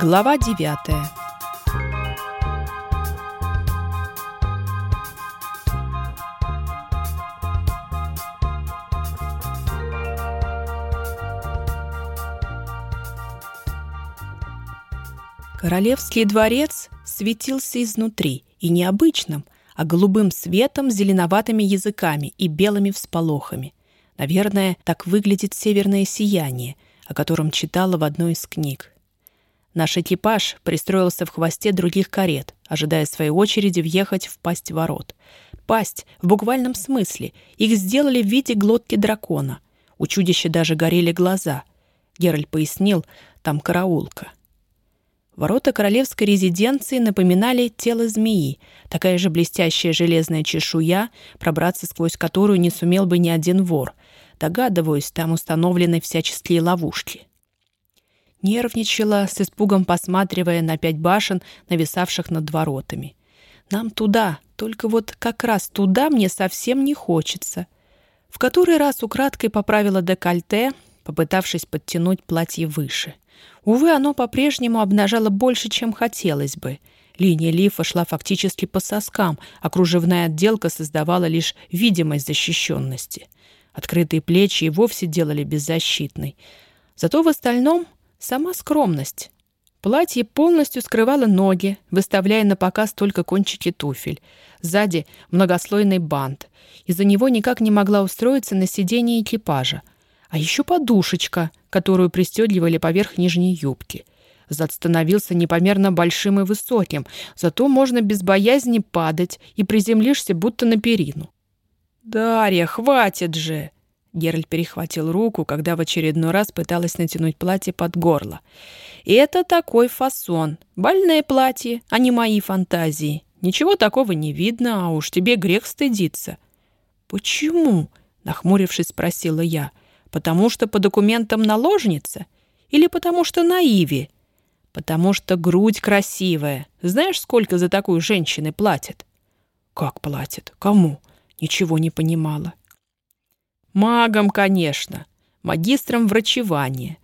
Глава девятая Королевский дворец светился изнутри, и необычным, а голубым светом зеленоватыми языками и белыми всполохами. Наверное, так выглядит северное сияние, о котором читала в одной из книг. Наш экипаж пристроился в хвосте других карет, ожидая своей очереди въехать в пасть ворот. Пасть в буквальном смысле. Их сделали в виде глотки дракона. У чудища даже горели глаза. Геральт пояснил, там караулка. Ворота королевской резиденции напоминали тело змеи, такая же блестящая железная чешуя, пробраться сквозь которую не сумел бы ни один вор. Догадываюсь, там установлены всяческие ловушки. Нервничала, с испугом посматривая на пять башен, нависавших над воротами. «Нам туда, только вот как раз туда мне совсем не хочется». В который раз украдкой поправила декольте, попытавшись подтянуть платье выше. Увы, оно по-прежнему обнажало больше, чем хотелось бы. Линия лифа шла фактически по соскам, а кружевная отделка создавала лишь видимость защищенности. Открытые плечи и вовсе делали беззащитной. Зато в остальном сама скромность. Платье полностью скрывало ноги, выставляя на показ только кончики туфель. Сзади многослойный бант. Из-за него никак не могла устроиться на сиденье экипажа. А еще подушечка, которую пристегивали поверх нижней юбки. Зад становился непомерно большим и высоким, зато можно без боязни падать и приземлишься будто на перину. «Дарья, хватит же!» Геральт перехватил руку, когда в очередной раз пыталась натянуть платье под горло. «Это такой фасон. Больное платье, а не мои фантазии. Ничего такого не видно, а уж тебе грех стыдиться». «Почему?» — нахмурившись, спросила я. Потому что по документам наложница? Или потому что на Иве? Потому что грудь красивая. Знаешь, сколько за такую женщины платят? Как платят? Кому? Ничего не понимала. Магам, конечно. Магистрам врачевания.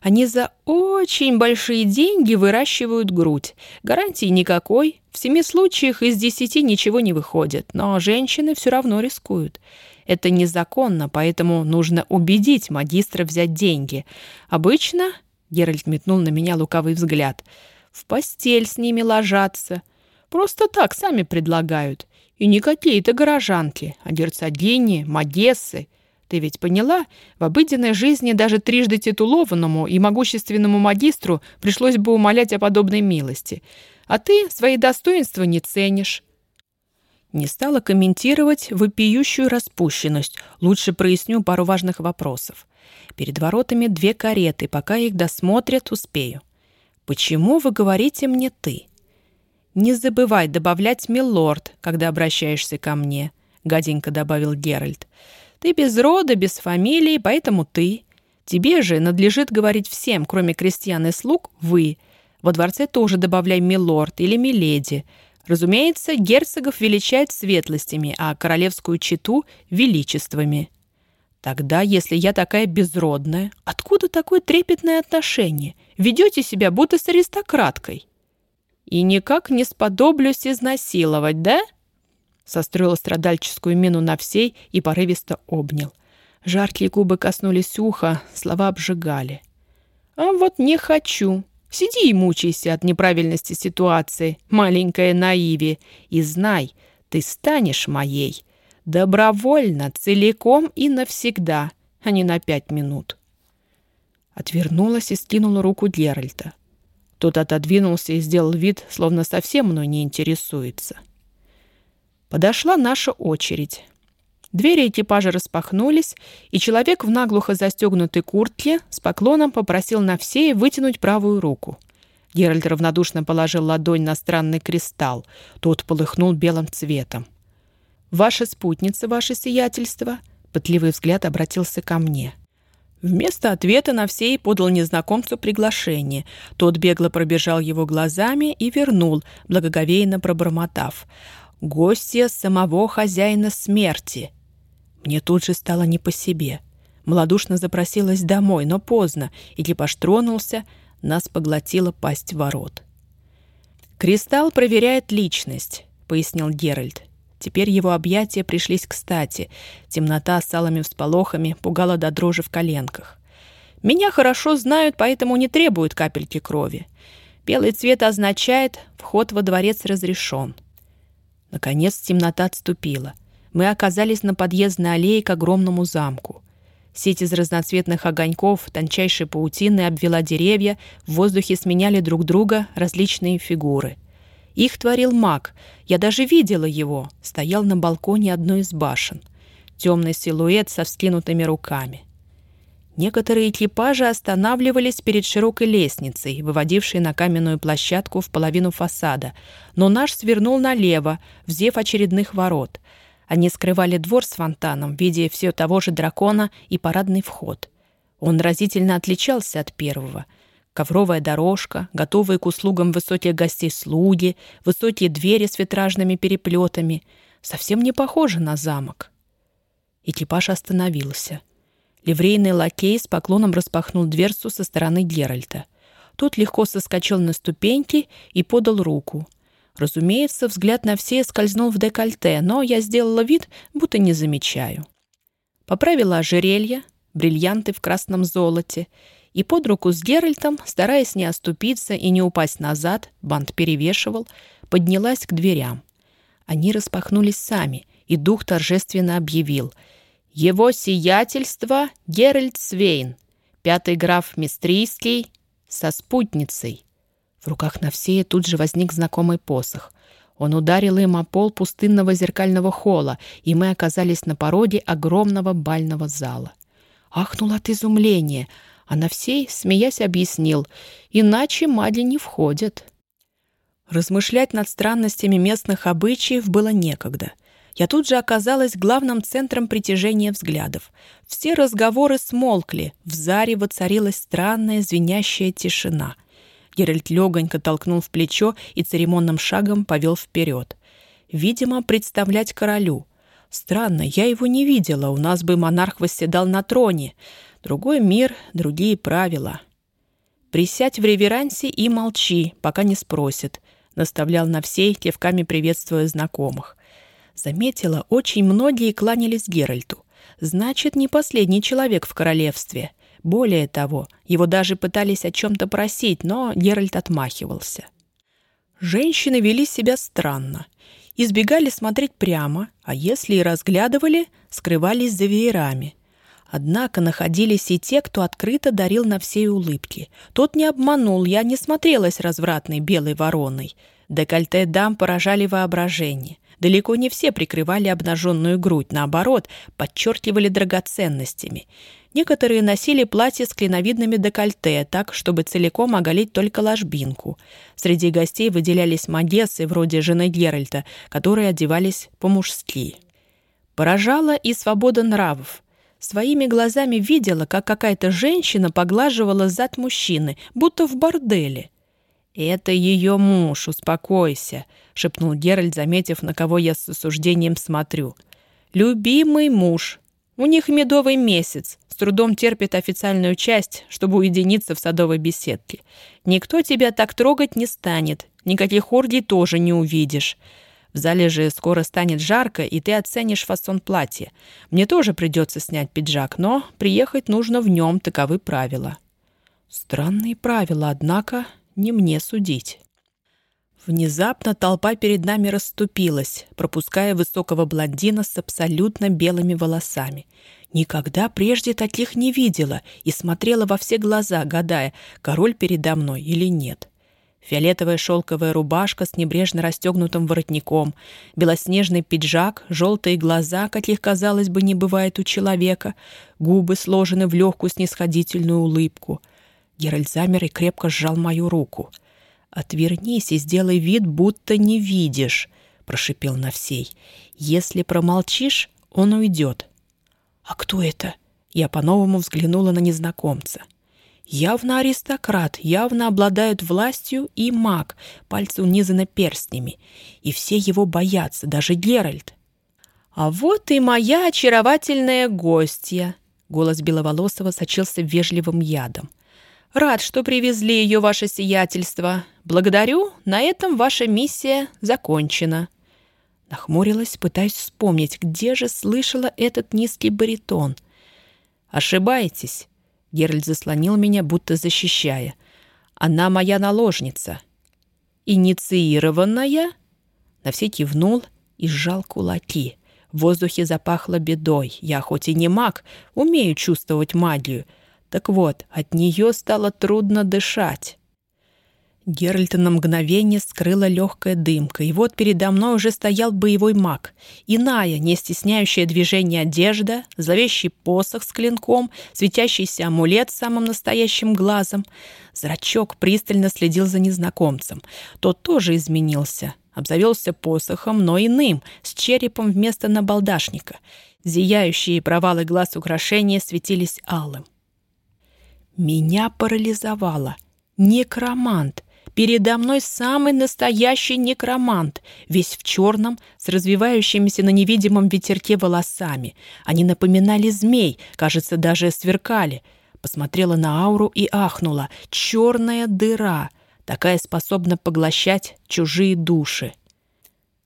Они за очень большие деньги выращивают грудь. Гарантии никакой. В семи случаях из десяти ничего не выходит. Но женщины все равно рискуют. Это незаконно, поэтому нужно убедить магистра взять деньги. Обычно, — Геральт метнул на меня лукавый взгляд, — в постель с ними ложатся. Просто так сами предлагают. И не какие-то горожанки, а герцогини, магессы. Ты ведь поняла, в обыденной жизни даже трижды титулованному и могущественному магистру пришлось бы умолять о подобной милости. А ты свои достоинства не ценишь. Не стала комментировать вопиющую распущенность. Лучше проясню пару важных вопросов. Перед воротами две кареты, пока их досмотрят, успею. Почему вы говорите мне «ты»? Не забывай добавлять «милорд», когда обращаешься ко мне, — гаденько добавил Геральт. Ты без рода, без фамилии, поэтому ты. Тебе же надлежит говорить всем, кроме крестьян и слуг, «вы». Во дворце тоже добавляй «милорд» или «миледи». Разумеется, герцогов величают светлостями, а королевскую чету — величествами. Тогда, если я такая безродная, откуда такое трепетное отношение? Ведете себя будто с аристократкой. И никак не сподоблюсь изнасиловать, да? Состроил страдальческую мину на всей и порывисто обнял. Жаркие губы коснулись уха, слова обжигали. «А вот не хочу. Сиди и мучайся от неправильности ситуации, маленькая наиви, и знай, ты станешь моей. Добровольно, целиком и навсегда, а не на пять минут. Отвернулась и скинула руку Геральта. Тот отодвинулся и сделал вид, словно совсем мной не интересуется. Подошла наша очередь. Двери экипажа распахнулись, и человек в наглухо застегнутой куртке с поклоном попросил на все вытянуть правую руку. Геральт равнодушно положил ладонь на странный кристалл. Тот полыхнул белым цветом. «Ваша спутница, ваше сиятельство?» Пытливый взгляд обратился ко мне. Вместо ответа на всей подал незнакомцу приглашение. Тот бегло пробежал его глазами и вернул, благоговейно пробормотав. «Гостья самого хозяина смерти!» Мне тут же стало не по себе. Молодушно запросилась домой, но поздно. Экипаж тронулся. Нас поглотила пасть ворот. «Кристалл проверяет личность», — пояснил Геральт. Теперь его объятия пришлись кстати. Темнота с алыми всполохами пугала до дрожи в коленках. «Меня хорошо знают, поэтому не требуют капельки крови. Белый цвет означает, вход во дворец разрешен». Наконец темнота отступила. Мы оказались на подъездной аллее к огромному замку. Сеть из разноцветных огоньков, тончайшей паутины обвела деревья, в воздухе сменяли друг друга различные фигуры. Их творил маг. Я даже видела его. Стоял на балконе одной из башен. Темный силуэт со вскинутыми руками. Некоторые экипажи останавливались перед широкой лестницей, выводившей на каменную площадку в половину фасада, но наш свернул налево, взев очередных ворот — они скрывали двор с фонтаном, видя все того же дракона и парадный вход. Он разительно отличался от первого. Ковровая дорожка, готовые к услугам высоких гостей слуги, высокие двери с витражными переплетами. Совсем не похоже на замок. Экипаж остановился. Ливрейный лакей с поклоном распахнул дверцу со стороны Геральта. Тот легко соскочил на ступеньки и подал руку — Разумеется, взгляд на все скользнул в декольте, но я сделала вид, будто не замечаю. Поправила ожерелье, бриллианты в красном золоте, и под руку с Геральтом, стараясь не оступиться и не упасть назад, бант перевешивал, поднялась к дверям. Они распахнулись сами, и дух торжественно объявил «Его сиятельство Геральт Свейн, пятый граф Мистрийский, со спутницей». В руках Навсея тут же возник знакомый посох. Он ударил им о пол пустынного зеркального холла, и мы оказались на породе огромного бального зала. Ахнул от изумления, а Навсей, смеясь, объяснил, иначе мади не входят. Размышлять над странностями местных обычаев было некогда. Я тут же оказалась главным центром притяжения взглядов. Все разговоры смолкли, в заре воцарилась странная звенящая тишина — Геральт легонько толкнул в плечо и церемонным шагом повел вперед. Видимо, представлять королю. Странно, я его не видела, у нас бы монарх восседал на троне. Другой мир, другие правила. «Присядь в реверансе и молчи, пока не спросят», — наставлял на всей, кивками приветствуя знакомых. Заметила, очень многие кланялись Геральту. Значит, не последний человек в королевстве — более того, его даже пытались о чем-то просить, но Геральт отмахивался. Женщины вели себя странно. Избегали смотреть прямо, а если и разглядывали, скрывались за веерами. Однако находились и те, кто открыто дарил на все улыбки. Тот не обманул, я не смотрелась развратной белой вороной. Декольте дам поражали воображение. Далеко не все прикрывали обнаженную грудь, наоборот, подчеркивали драгоценностями. Некоторые носили платья с клиновидными декольте, так, чтобы целиком оголить только ложбинку. Среди гостей выделялись магессы, вроде жены Геральта, которые одевались по-мужски. Поражала и свобода нравов. Своими глазами видела, как какая-то женщина поглаживала зад мужчины, будто в борделе. «Это ее муж, успокойся», — шепнул Геральт, заметив, на кого я с осуждением смотрю. «Любимый муж. У них медовый месяц. С трудом терпит официальную часть, чтобы уединиться в садовой беседке. Никто тебя так трогать не станет. Никаких ордий тоже не увидишь. В зале же скоро станет жарко, и ты оценишь фасон платья. Мне тоже придется снять пиджак, но приехать нужно в нем, таковы правила». Странные правила, однако не мне судить. Внезапно толпа перед нами расступилась, пропуская высокого блондина с абсолютно белыми волосами. Никогда прежде таких не видела и смотрела во все глаза, гадая, король передо мной или нет. Фиолетовая шелковая рубашка с небрежно расстегнутым воротником, белоснежный пиджак, желтые глаза, каких, казалось бы, не бывает у человека, губы сложены в легкую снисходительную улыбку — Геральт замер и крепко сжал мою руку. «Отвернись и сделай вид, будто не видишь», — прошипел Навсей. «Если промолчишь, он уйдет». «А кто это?» Я по-новому взглянула на незнакомца. Явно аристократ, явно обладает властью и маг, пальцы унизаны перстнями. И все его боятся, даже Геральт. «А вот и моя очаровательная гостья!» Голос Беловолосого сочился вежливым ядом. Рад, что привезли ее, ваше сиятельство. Благодарю, на этом ваша миссия закончена». Нахмурилась, пытаясь вспомнить, где же слышала этот низкий баритон. «Ошибаетесь», — Геральт заслонил меня, будто защищая. «Она моя наложница». «Инициированная?» На все кивнул и сжал кулаки. В воздухе запахло бедой. Я хоть и не маг, умею чувствовать магию. Так вот, от нее стало трудно дышать. Геральта на мгновение скрыла легкая дымка, и вот передо мной уже стоял боевой маг. Иная, не стесняющая движение одежда, зловещий посох с клинком, светящийся амулет с самым настоящим глазом. Зрачок пристально следил за незнакомцем. Тот тоже изменился. Обзавелся посохом, но иным, с черепом вместо набалдашника. Зияющие провалы глаз украшения светились алым. Меня парализовало. Некромант — Передо мной самый настоящий некромант, весь в черном, с развивающимися на невидимом ветерке волосами. Они напоминали змей, кажется, даже сверкали. Посмотрела на ауру и ахнула. Черная дыра. Такая способна поглощать чужие души.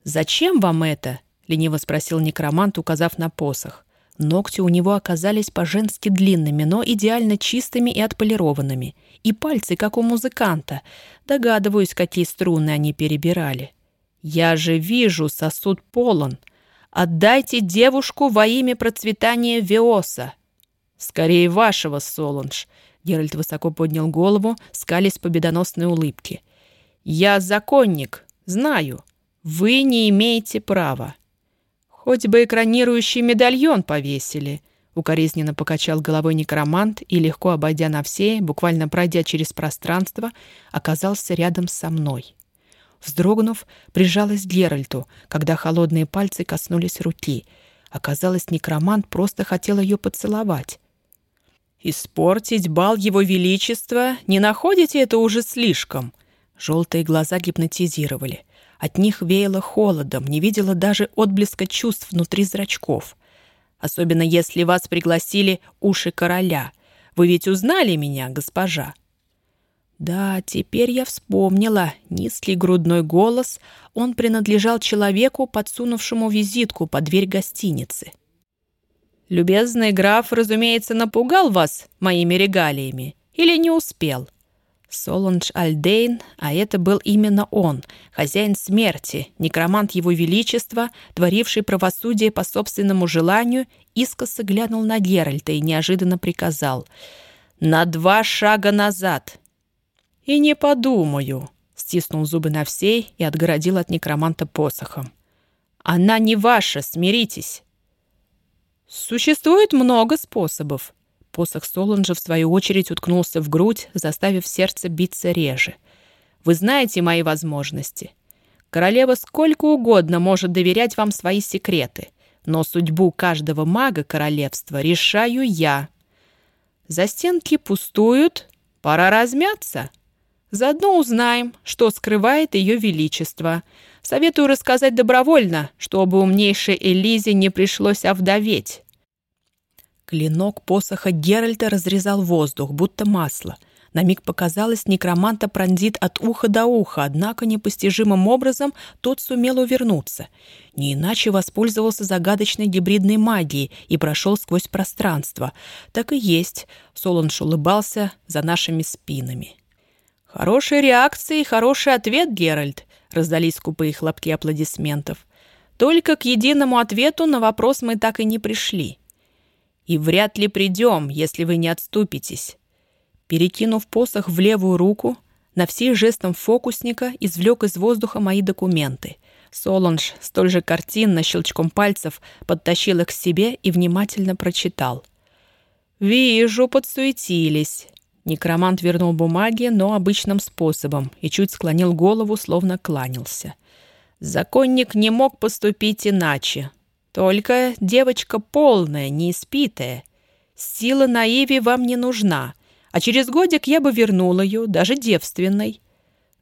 «Зачем вам это?» — лениво спросил некромант, указав на посох. Ногти у него оказались по-женски длинными, но идеально чистыми и отполированными. И пальцы, как у музыканта. Догадываюсь, какие струны они перебирали. «Я же вижу, сосуд полон. Отдайте девушку во имя процветания Веоса». «Скорее вашего, Солунж», — Геральт высоко поднял голову, скались победоносной улыбки. «Я законник, знаю. Вы не имеете права». Хоть бы экранирующий медальон повесили. Укоризненно покачал головой некромант и, легко обойдя на все, буквально пройдя через пространство, оказался рядом со мной. Вздрогнув, прижалась к Геральту, когда холодные пальцы коснулись руки. Оказалось, некромант просто хотел ее поцеловать. «Испортить бал его величества? Не находите это уже слишком?» Желтые глаза гипнотизировали. От них веяло холодом, не видела даже отблеска чувств внутри зрачков. Особенно если вас пригласили уши короля. Вы ведь узнали меня, госпожа?» Да, теперь я вспомнила. Низкий грудной голос. Он принадлежал человеку, подсунувшему визитку под дверь гостиницы. «Любезный граф, разумеется, напугал вас моими регалиями. Или не успел?» Солунж Альдейн, а это был именно он, хозяин смерти, некромант его величества, творивший правосудие по собственному желанию, искоса глянул на Геральта и неожиданно приказал «На два шага назад!» «И не подумаю», — стиснул зубы на всей и отгородил от некроманта посохом. «Она не ваша, смиритесь!» «Существует много способов», Посох Солонжа, в свою очередь, уткнулся в грудь, заставив сердце биться реже. «Вы знаете мои возможности. Королева сколько угодно может доверять вам свои секреты, но судьбу каждого мага королевства решаю я. Застенки пустуют, пора размяться. Заодно узнаем, что скрывает ее величество. Советую рассказать добровольно, чтобы умнейшей Элизе не пришлось овдоветь». Клинок посоха Геральта разрезал воздух, будто масло. На миг показалось, некроманта пронзит от уха до уха, однако непостижимым образом тот сумел увернуться. Не иначе воспользовался загадочной гибридной магией и прошел сквозь пространство. Так и есть, Солонж улыбался за нашими спинами. «Хорошая реакция и хороший ответ, Геральт», — раздались скупые хлопки аплодисментов. «Только к единому ответу на вопрос мы так и не пришли». И вряд ли придем, если вы не отступитесь». Перекинув посох в левую руку, на всей жестом фокусника извлек из воздуха мои документы. Солонж столь же картинно щелчком пальцев подтащил их к себе и внимательно прочитал. «Вижу, подсуетились». Некромант вернул бумаги, но обычным способом, и чуть склонил голову, словно кланялся. «Законник не мог поступить иначе. Только девочка полная, неиспитая. Сила на Иве вам не нужна, а через годик я бы вернула ее, даже девственной.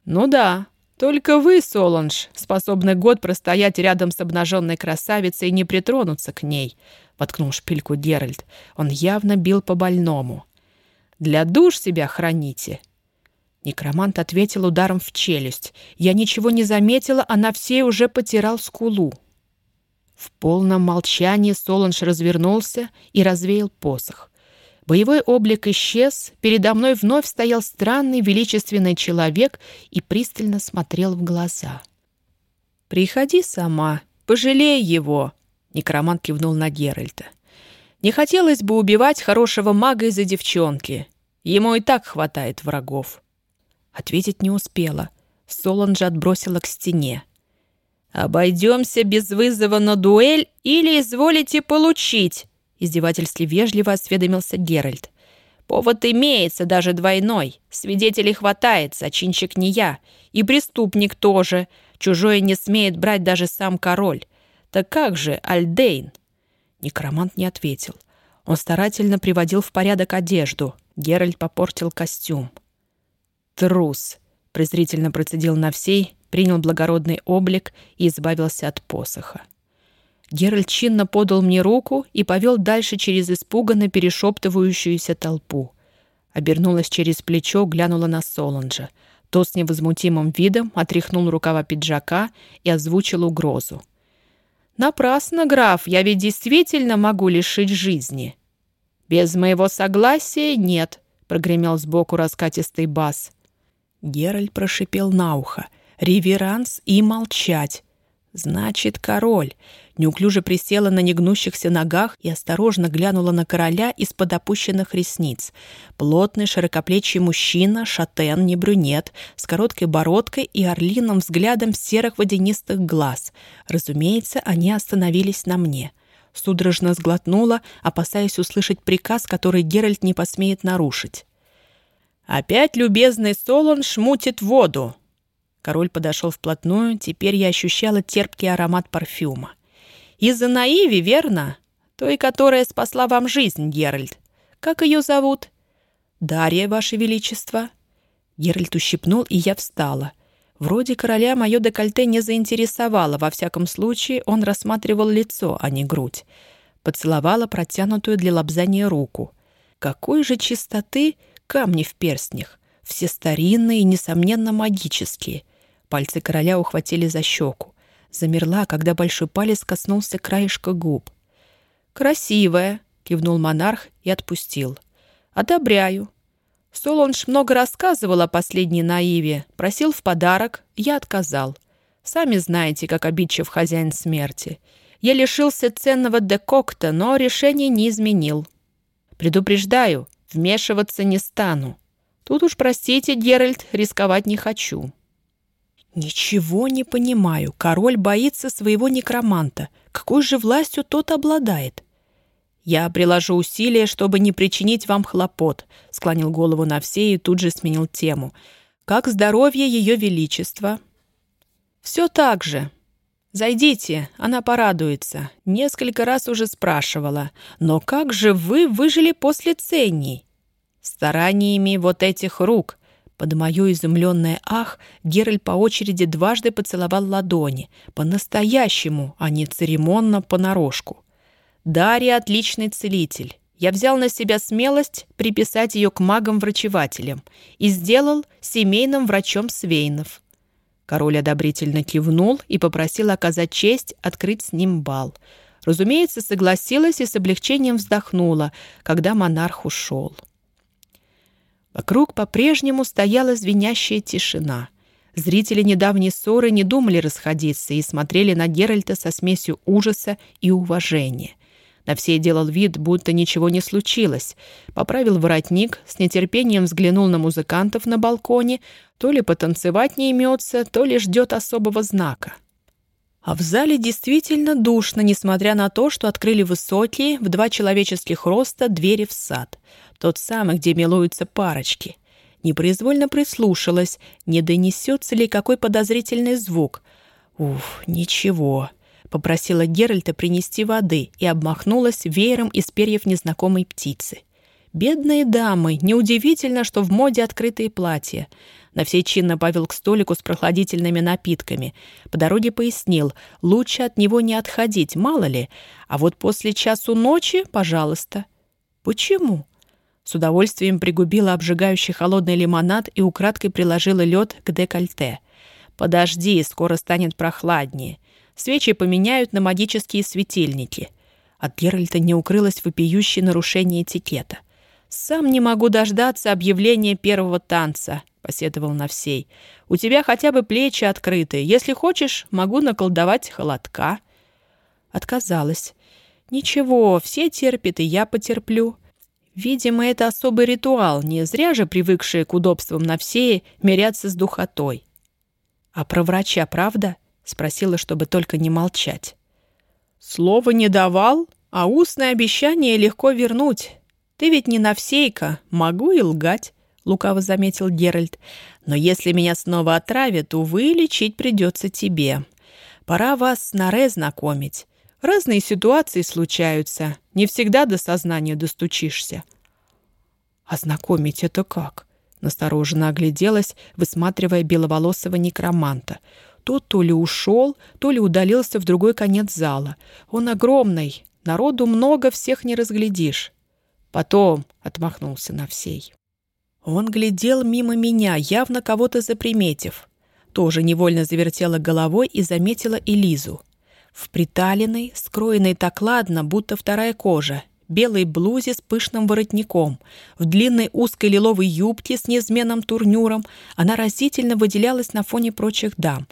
Ну да, только вы, Солонж, способны год простоять рядом с обнаженной красавицей и не притронуться к ней, — воткнул шпильку Геральт. Он явно бил по больному. Для душ себя храните». Некромант ответил ударом в челюсть. Я ничего не заметила, а на всей уже потирал скулу. В полном молчании Солонж развернулся и развеял посох. Боевой облик исчез, передо мной вновь стоял странный величественный человек и пристально смотрел в глаза. «Приходи сама, пожалей его», — некромант кивнул на Геральта. «Не хотелось бы убивать хорошего мага из-за девчонки. Ему и так хватает врагов». Ответить не успела. Солонжа отбросила к стене. «Обойдемся без вызова на дуэль или изволите получить?» Издевательски вежливо осведомился Геральт. «Повод имеется, даже двойной. Свидетелей хватает, зачинщик не я. И преступник тоже. Чужое не смеет брать даже сам король. Так как же, Альдейн?» Некромант не ответил. Он старательно приводил в порядок одежду. Геральт попортил костюм. «Трус!» — презрительно процедил на всей, принял благородный облик и избавился от посоха. Геральт чинно подал мне руку и повел дальше через испуганно перешептывающуюся толпу. Обернулась через плечо, глянула на Соланджа. Тот с невозмутимым видом отряхнул рукава пиджака и озвучил угрозу. «Напрасно, граф, я ведь действительно могу лишить жизни». «Без моего согласия нет», — прогремел сбоку раскатистый бас. Геральт прошипел на ухо реверанс и молчать. Значит, король. Неуклюже присела на негнущихся ногах и осторожно глянула на короля из-под опущенных ресниц. Плотный, широкоплечий мужчина, шатен, не брюнет, с короткой бородкой и орлиным взглядом серых водянистых глаз. Разумеется, они остановились на мне. Судорожно сглотнула, опасаясь услышать приказ, который Геральт не посмеет нарушить. «Опять любезный Солон шмутит воду!» Король подошел вплотную, теперь я ощущала терпкий аромат парфюма. «Из-за Наиви, верно? Той, которая спасла вам жизнь, Геральт. Как ее зовут?» «Дарья, Ваше Величество». Геральт ущипнул, и я встала. Вроде короля мое декольте не заинтересовало, во всяком случае он рассматривал лицо, а не грудь. Поцеловала протянутую для лобзания руку. Какой же чистоты камни в перстнях! Все старинные и, несомненно, магические — Пальцы короля ухватили за щеку. Замерла, когда большой палец коснулся краешка губ. «Красивая!» — кивнул монарх и отпустил. «Одобряю. Солонж много рассказывал о последней наиве, просил в подарок, я отказал. Сами знаете, как обидчив хозяин смерти. Я лишился ценного декокта, но решение не изменил. Предупреждаю, вмешиваться не стану. Тут уж, простите, Геральт, рисковать не хочу». «Ничего не понимаю. Король боится своего некроманта. Какой же властью тот обладает?» «Я приложу усилия, чтобы не причинить вам хлопот», — склонил голову на все и тут же сменил тему. «Как здоровье Ее Величества?» «Все так же. Зайдите, она порадуется. Несколько раз уже спрашивала. Но как же вы выжили после ценней?» «Стараниями вот этих рук», под мое изумленное «ах» Геральт по очереди дважды поцеловал ладони. По-настоящему, а не церемонно, понарошку. Дарья — отличный целитель. Я взял на себя смелость приписать ее к магам-врачевателям и сделал семейным врачом Свейнов. Король одобрительно кивнул и попросил оказать честь открыть с ним бал. Разумеется, согласилась и с облегчением вздохнула, когда монарх ушел. Вокруг по-прежнему стояла звенящая тишина. Зрители недавней ссоры не думали расходиться и смотрели на Геральта со смесью ужаса и уважения. На все делал вид, будто ничего не случилось. Поправил воротник, с нетерпением взглянул на музыкантов на балконе, то ли потанцевать не имется, то ли ждет особого знака. А в зале действительно душно, несмотря на то, что открыли высокие, в два человеческих роста, двери в сад — тот самый, где милуются парочки. Непроизвольно прислушалась, не донесется ли какой подозрительный звук. «Уф, ничего», — попросила Геральта принести воды и обмахнулась веером из перьев незнакомой птицы. «Бедные дамы! Неудивительно, что в моде открытые платья». На всей чинно повел к столику с прохладительными напитками. По дороге пояснил, лучше от него не отходить, мало ли. А вот после часу ночи, пожалуйста. «Почему?» С удовольствием пригубила обжигающий холодный лимонад и украдкой приложила лед к декольте. «Подожди, скоро станет прохладнее. Свечи поменяют на магические светильники». От Геральта не укрылось вопиющее нарушение этикета. «Сам не могу дождаться объявления первого танца», — посетовал Навсей. «У тебя хотя бы плечи открыты. Если хочешь, могу наколдовать холодка». Отказалась. «Ничего, все терпят, и я потерплю». Видимо, это особый ритуал, не зря же привыкшие к удобствам Навсеи мирятся с духотой. «А про врача правда?» — спросила, чтобы только не молчать. «Слово не давал, а устное обещание легко вернуть. Ты ведь не Навсейка, могу и лгать», — лукаво заметил Геральт. «Но если меня снова отравят, увы, лечить придется тебе. Пора вас с Наре знакомить. Разные ситуации случаются. Не всегда до сознания достучишься. А знакомить это как? Настороженно огляделась, высматривая беловолосого некроманта. Тот то ли ушел, то ли удалился в другой конец зала. Он огромный, народу много, всех не разглядишь. Потом отмахнулся на всей. Он глядел мимо меня, явно кого-то заприметив. Тоже невольно завертела головой и заметила Элизу. В приталенной, скроенной так ладно, будто вторая кожа, белой блузе с пышным воротником, в длинной узкой лиловой юбке с неизменным турнюром, она разительно выделялась на фоне прочих дам.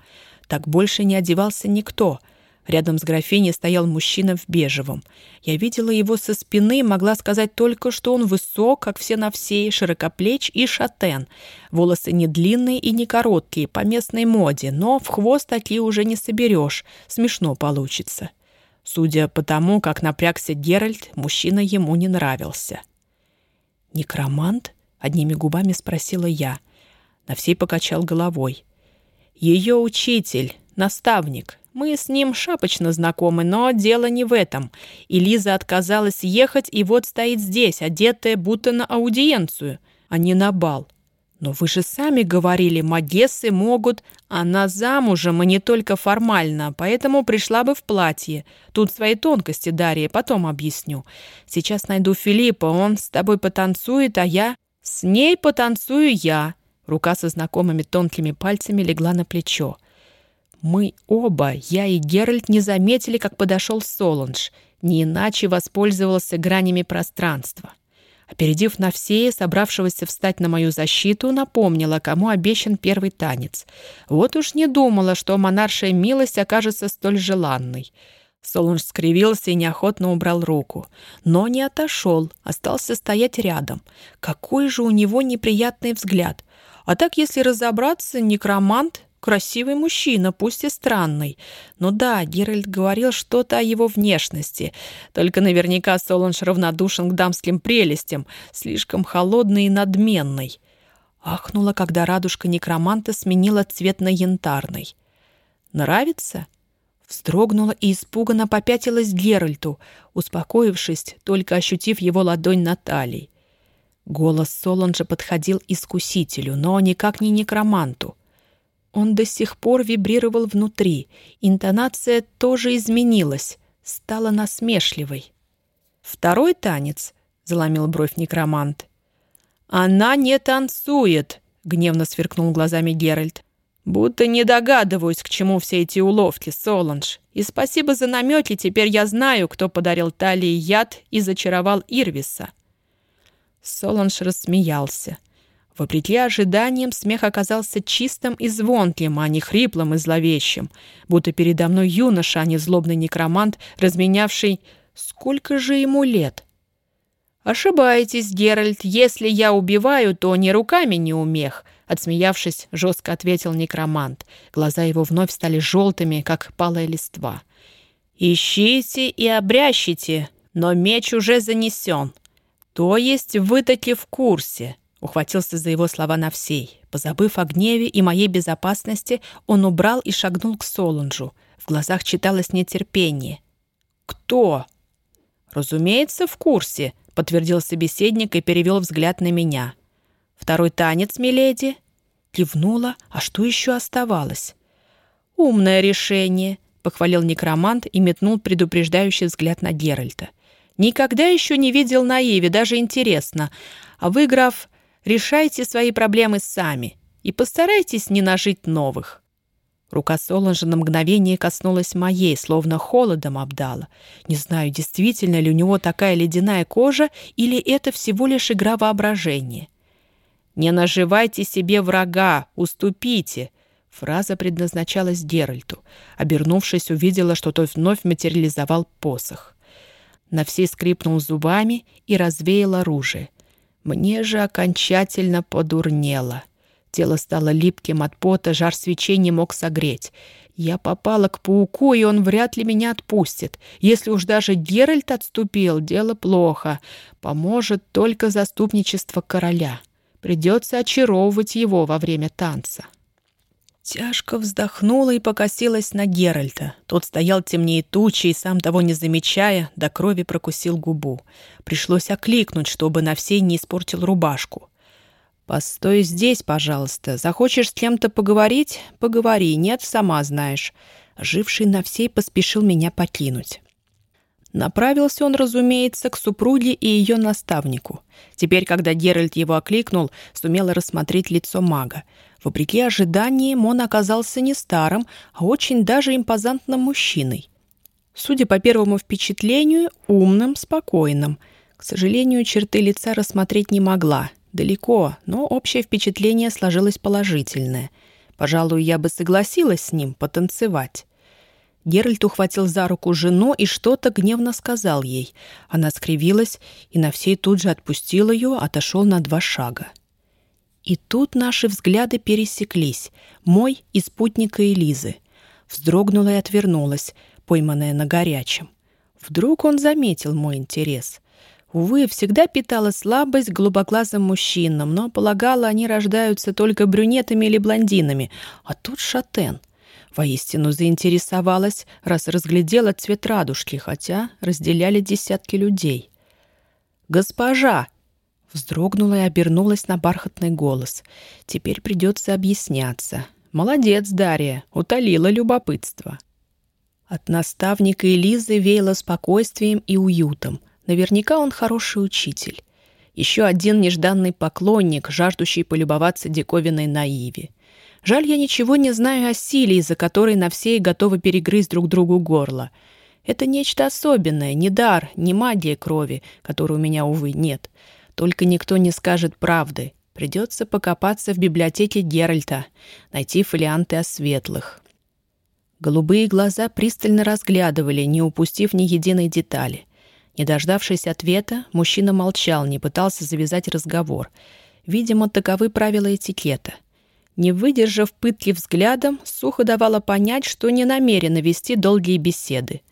Так больше не одевался никто — Рядом с графиней стоял мужчина в бежевом. Я видела его со спины и могла сказать только, что он высок, как все на всей, широкоплеч и шатен. Волосы не длинные и не короткие, по местной моде, но в хвост такие уже не соберешь. Смешно получится. Судя по тому, как напрягся Геральт, мужчина ему не нравился. «Некромант?» — одними губами спросила я. На всей покачал головой. «Ее учитель, наставник, мы с ним шапочно знакомы, но дело не в этом. И Лиза отказалась ехать, и вот стоит здесь, одетая будто на аудиенцию, а не на бал. Но вы же сами говорили, Магессы могут... Она замужем, и не только формально, поэтому пришла бы в платье. Тут свои тонкости, Дарья, потом объясню. Сейчас найду Филиппа, он с тобой потанцует, а я... С ней потанцую я. Рука со знакомыми тонкими пальцами легла на плечо. Мы оба, я и Геральт, не заметили, как подошел Солунж, не иначе воспользовался гранями пространства. Опередив Навсея, собравшегося встать на мою защиту, напомнила, кому обещан первый танец. Вот уж не думала, что монаршая милость окажется столь желанной. Солунж скривился и неохотно убрал руку. Но не отошел, остался стоять рядом. Какой же у него неприятный взгляд. А так, если разобраться, некромант красивый мужчина, пусть и странный. Ну да, Геральт говорил что-то о его внешности. Только наверняка Солонж равнодушен к дамским прелестям, слишком холодный и надменный. Ахнула, когда радужка некроманта сменила цвет на янтарный. «Нравится?» Вздрогнула и испуганно попятилась Геральту, успокоившись, только ощутив его ладонь на талии. Голос Солонжа подходил искусителю, но никак не некроманту. Он до сих пор вибрировал внутри. Интонация тоже изменилась, стала насмешливой. «Второй танец?» — заломил бровь некромант. «Она не танцует!» — гневно сверкнул глазами Геральт. «Будто не догадываюсь, к чему все эти уловки, Соланж. И спасибо за намеки, теперь я знаю, кто подарил Талии яд и зачаровал Ирвиса». Соланж рассмеялся. Вопреки ожиданиям, смех оказался чистым и звонким, а не хриплым и зловещим, будто передо мной юноша, а не злобный некромант, разменявший «Сколько же ему лет?» «Ошибаетесь, Геральт. Если я убиваю, то ни руками, ни умех», — отсмеявшись, жестко ответил некромант. Глаза его вновь стали желтыми, как палая листва. «Ищите и обрящите, но меч уже занесен. То есть вы таки в курсе». Ухватился за его слова на всей. Позабыв о гневе и моей безопасности, он убрал и шагнул к Солунжу. В глазах читалось нетерпение. «Кто?» «Разумеется, в курсе», — подтвердил собеседник и перевел взгляд на меня. «Второй танец, миледи?» Кивнула, а что еще оставалось? «Умное решение», — похвалил некромант и метнул предупреждающий взгляд на Геральта. «Никогда еще не видел на Иве, даже интересно. А вы, граф, решайте свои проблемы сами и постарайтесь не нажить новых». Рука Соланжа на мгновение коснулась моей, словно холодом обдала. Не знаю, действительно ли у него такая ледяная кожа, или это всего лишь игра воображения. «Не наживайте себе врага, уступите!» Фраза предназначалась Геральту. Обернувшись, увидела, что тот вновь материализовал посох. На все скрипнул зубами и развеял оружие. Мне же окончательно подурнело. Тело стало липким от пота, жар свечей не мог согреть. Я попала к пауку, и он вряд ли меня отпустит. Если уж даже Геральт отступил, дело плохо. Поможет только заступничество короля. Придется очаровывать его во время танца. Тяжко вздохнула и покосилась на Геральта. Тот стоял темнее тучи и, сам того не замечая, до крови прокусил губу. Пришлось окликнуть, чтобы на всей не испортил рубашку. «Постой здесь, пожалуйста. Захочешь с кем-то поговорить? Поговори. Нет, сама знаешь». Живший на всей поспешил меня покинуть. Направился он, разумеется, к супруге и ее наставнику. Теперь, когда Геральт его окликнул, сумела рассмотреть лицо мага. Вопреки ожиданиям, он оказался не старым, а очень даже импозантным мужчиной. Судя по первому впечатлению, умным, спокойным. К сожалению, черты лица рассмотреть не могла — Далеко, но общее впечатление сложилось положительное. Пожалуй, я бы согласилась с ним потанцевать. Геральт ухватил за руку жену и что-то гневно сказал ей. Она скривилась, и на всей тут же отпустил ее, отошел на два шага. И тут наши взгляды пересеклись, мой и спутника Элизы. Вздрогнула и отвернулась, пойманная на горячем. Вдруг он заметил мой интерес. Увы, всегда питала слабость к голубоглазым мужчинам, но полагала, они рождаются только брюнетами или блондинами, а тут шатен. Воистину заинтересовалась, раз разглядела цвет радужки, хотя разделяли десятки людей. «Госпожа!» Вздрогнула и обернулась на бархатный голос. «Теперь придется объясняться. Молодец, Дарья, утолила любопытство». От наставника Элизы веяло спокойствием и уютом — Наверняка он хороший учитель. Еще один нежданный поклонник, жаждущий полюбоваться диковиной наиве. Жаль, я ничего не знаю о силе, из-за которой на все готовы перегрызть друг другу горло. Это нечто особенное, не дар, не магия крови, которой у меня, увы, нет. Только никто не скажет правды. Придется покопаться в библиотеке Геральта, найти фолианты о светлых. Голубые глаза пристально разглядывали, не упустив ни единой детали — не дождавшись ответа, мужчина молчал, не пытался завязать разговор. Видимо, таковы правила этикета. Не выдержав пытки взглядом, сухо давала понять, что не намерена вести долгие беседы.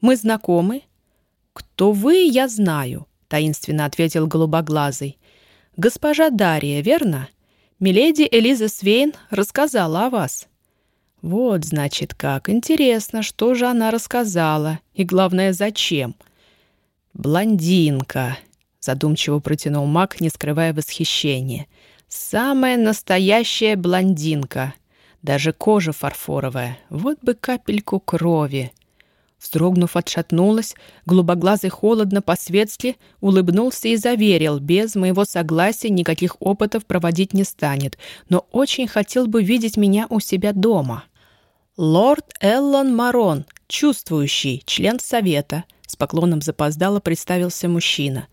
«Мы знакомы?» «Кто вы, я знаю», — таинственно ответил голубоглазый. «Госпожа Дарья, верно? Миледи Элиза Свейн рассказала о вас». «Вот, значит, как. Интересно, что же она рассказала? И, главное, зачем?» «Блондинка», — задумчиво протянул маг, не скрывая восхищения. «Самая настоящая блондинка. Даже кожа фарфоровая. Вот бы капельку крови». Вздрогнув, отшатнулась, голубоглазый холодно по-светски улыбнулся и заверил, без моего согласия никаких опытов проводить не станет, но очень хотел бы видеть меня у себя дома. Лорд Эллон Марон, чувствующий, член совета — с поклоном запоздало представился мужчина.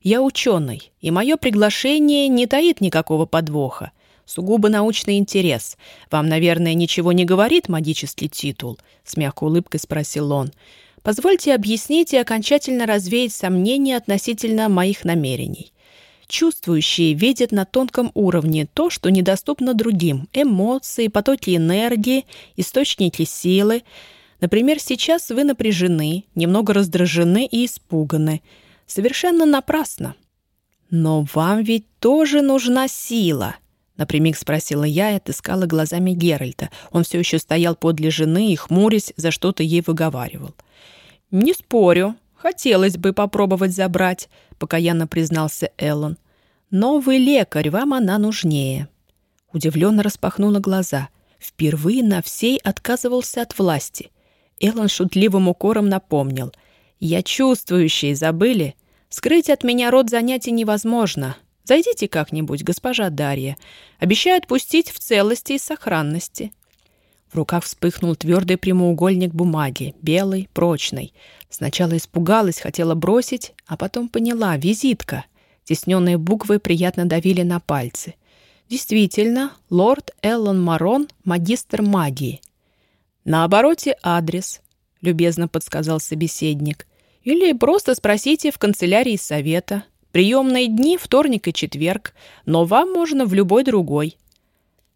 «Я ученый, и мое приглашение не таит никакого подвоха. Сугубо научный интерес. Вам, наверное, ничего не говорит магический титул?» С мягкой улыбкой спросил он. «Позвольте объяснить и окончательно развеять сомнения относительно моих намерений. Чувствующие видят на тонком уровне то, что недоступно другим – эмоции, потоки энергии, источники силы – Например, сейчас вы напряжены, немного раздражены и испуганы. Совершенно напрасно. Но вам ведь тоже нужна сила. Напрямик спросила я и отыскала глазами Геральта. Он все еще стоял подле жены и, хмурясь, за что-то ей выговаривал. «Не спорю. Хотелось бы попробовать забрать», — покаянно признался Эллен. «Но вы лекарь, вам она нужнее». Удивленно распахнула глаза. Впервые на всей отказывался от власти — Эллен шутливым укором напомнил. «Я чувствующий, забыли? Скрыть от меня род занятий невозможно. Зайдите как-нибудь, госпожа Дарья. Обещают пустить в целости и сохранности». В руках вспыхнул твердый прямоугольник бумаги, белый, прочный. Сначала испугалась, хотела бросить, а потом поняла — визитка. Тесненные буквы приятно давили на пальцы. Действительно, лорд Эллон Марон — магистр магии. «На обороте адрес», — любезно подсказал собеседник. «Или просто спросите в канцелярии совета. Приемные дни — вторник и четверг, но вам можно в любой другой».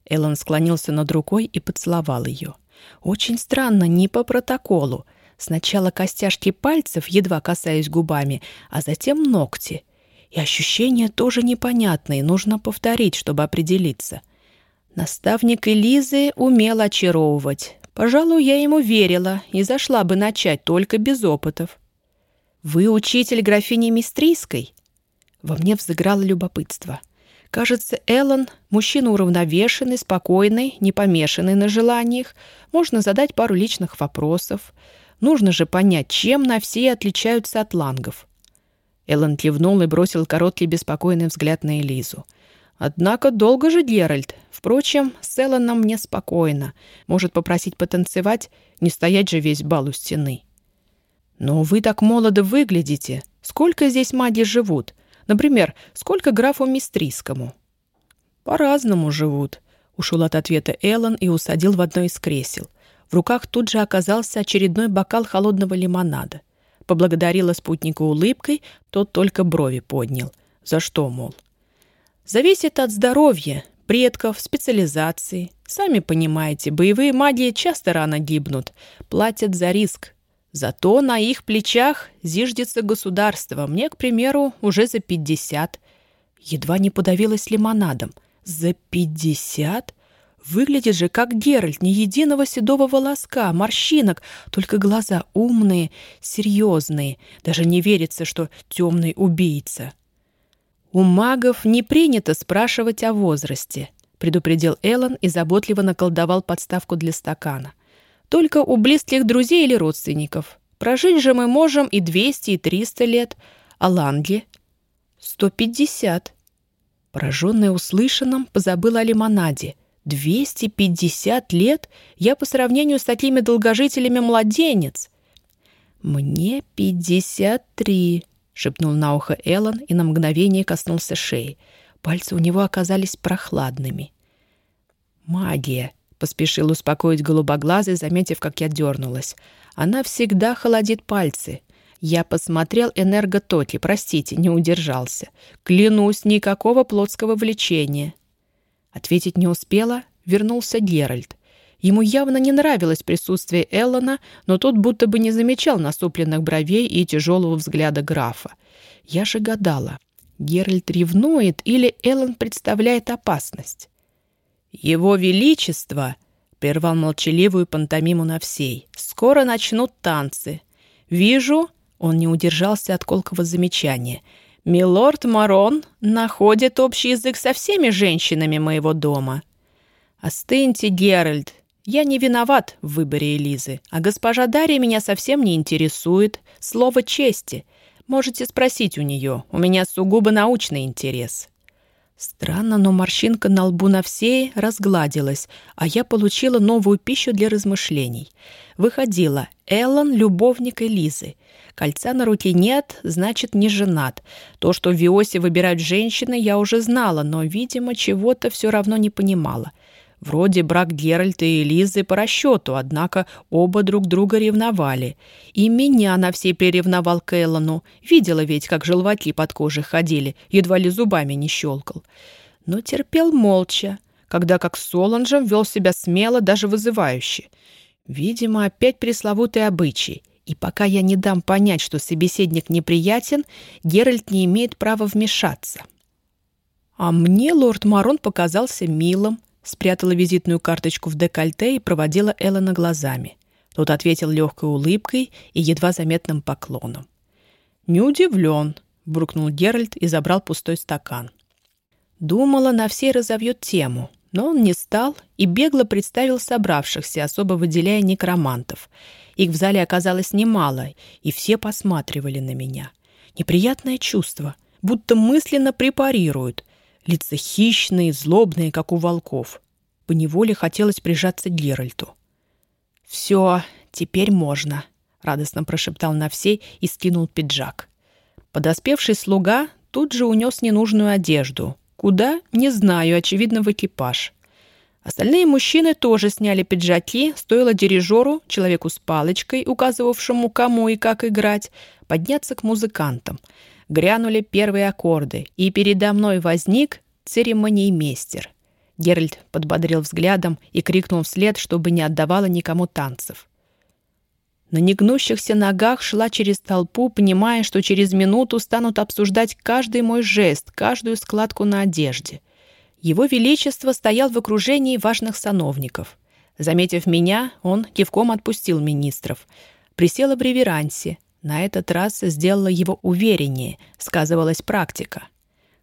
Эллен склонился над рукой и поцеловал ее. Очень странно, не по протоколу. Сначала костяшки пальцев, едва касаясь губами, а затем ногти. И ощущения тоже непонятные, нужно повторить, чтобы определиться. Наставник Элизы умел очаровывать. Пожалуй, я ему верила и зашла бы начать только без опытов. «Вы учитель графини Мистрийской?» Во мне взыграло любопытство — Кажется, Эллен – мужчина уравновешенный, спокойный, не помешанный на желаниях. Можно задать пару личных вопросов. Нужно же понять, чем на все отличаются от лангов. Эллен кивнул и бросил короткий беспокойный взгляд на Элизу. Однако долго же Геральт. Впрочем, с Элленом мне спокойно. Может попросить потанцевать, не стоять же весь бал у стены. «Но вы так молодо выглядите. Сколько здесь маги живут?» Например, сколько графу Мистрийскому? По-разному живут. Ушел от ответа Эллен и усадил в одно из кресел. В руках тут же оказался очередной бокал холодного лимонада. Поблагодарила спутника улыбкой, тот только брови поднял. За что, мол? Зависит от здоровья, предков, специализации. Сами понимаете, боевые маги часто рано гибнут. Платят за риск. Зато на их плечах зиждется государство. Мне, к примеру, уже за пятьдесят. Едва не подавилась лимонадом. За пятьдесят? Выглядит же как Геральт, ни единого седого волоска, морщинок, только глаза умные, серьезные. Даже не верится, что темный убийца. «У магов не принято спрашивать о возрасте», предупредил Эллен и заботливо наколдовал подставку для стакана. Только у близких друзей или родственников. Прожить же мы можем и 200, и 300 лет. А Ланги? 150. Пораженная услышанным, позабыла о лимонаде. 250 лет? Я по сравнению с такими долгожителями младенец. «Мне 53», — шепнул на ухо Эллен и на мгновение коснулся шеи. Пальцы у него оказались прохладными. «Магия», — поспешил успокоить голубоглазый, заметив, как я дернулась. «Она всегда холодит пальцы». Я посмотрел энерготоки, простите, не удержался. Клянусь, никакого плотского влечения. Ответить не успела, вернулся Геральт. Ему явно не нравилось присутствие Эллона, но тот будто бы не замечал насупленных бровей и тяжелого взгляда графа. Я же гадала, Геральт ревнует или Эллон представляет опасность? «Его Величество!» — прервал молчаливую пантомиму на всей. «Скоро начнут танцы. Вижу...» — он не удержался от колкого замечания. «Милорд Марон находит общий язык со всеми женщинами моего дома». «Остыньте, Геральт. Я не виноват в выборе Элизы, а госпожа Дарья меня совсем не интересует. Слово чести. Можете спросить у нее. У меня сугубо научный интерес». Странно, но морщинка на лбу на всей разгладилась, а я получила новую пищу для размышлений. Выходила Эллен — любовник Элизы. Кольца на руке нет, значит, не женат. То, что в Виосе выбирают женщины, я уже знала, но, видимо, чего-то все равно не понимала — Вроде брак Геральта и Элизы по расчету, однако оба друг друга ревновали. И меня на всей приревновал к Эллону. Видела ведь, как желваки под кожей ходили, едва ли зубами не щелкал. Но терпел молча, когда как с Соланжем вел себя смело, даже вызывающе. Видимо, опять пресловутый обычай. И пока я не дам понять, что собеседник неприятен, Геральт не имеет права вмешаться. А мне лорд Марон показался милым, спрятала визитную карточку в декольте и проводила Эллена глазами. Тот ответил легкой улыбкой и едва заметным поклоном. «Не удивлен», — буркнул Геральт и забрал пустой стакан. Думала, на всей разовьет тему, но он не стал и бегло представил собравшихся, особо выделяя некромантов. Их в зале оказалось немало, и все посматривали на меня. Неприятное чувство. будто мысленно препарируют. Лица хищные, злобные, как у волков. Поневоле хотелось прижаться к Геральту. «Все, теперь можно», — радостно прошептал на все и скинул пиджак. Подоспевший слуга тут же унес ненужную одежду. Куда? Не знаю, очевидно, в экипаж. Остальные мужчины тоже сняли пиджаки, стоило дирижеру, человеку с палочкой, указывавшему кому и как играть, подняться к музыкантам. Грянули первые аккорды, и передо мной возник церемониймейстер. Геральт подбодрил взглядом и крикнул вслед, чтобы не отдавала никому танцев. На негнущихся ногах шла через толпу, понимая, что через минуту станут обсуждать каждый мой жест, каждую складку на одежде. Его Величество стоял в окружении важных сановников. Заметив меня, он кивком отпустил министров. Присела в реверансе. На этот раз сделала его увереннее, сказывалась практика.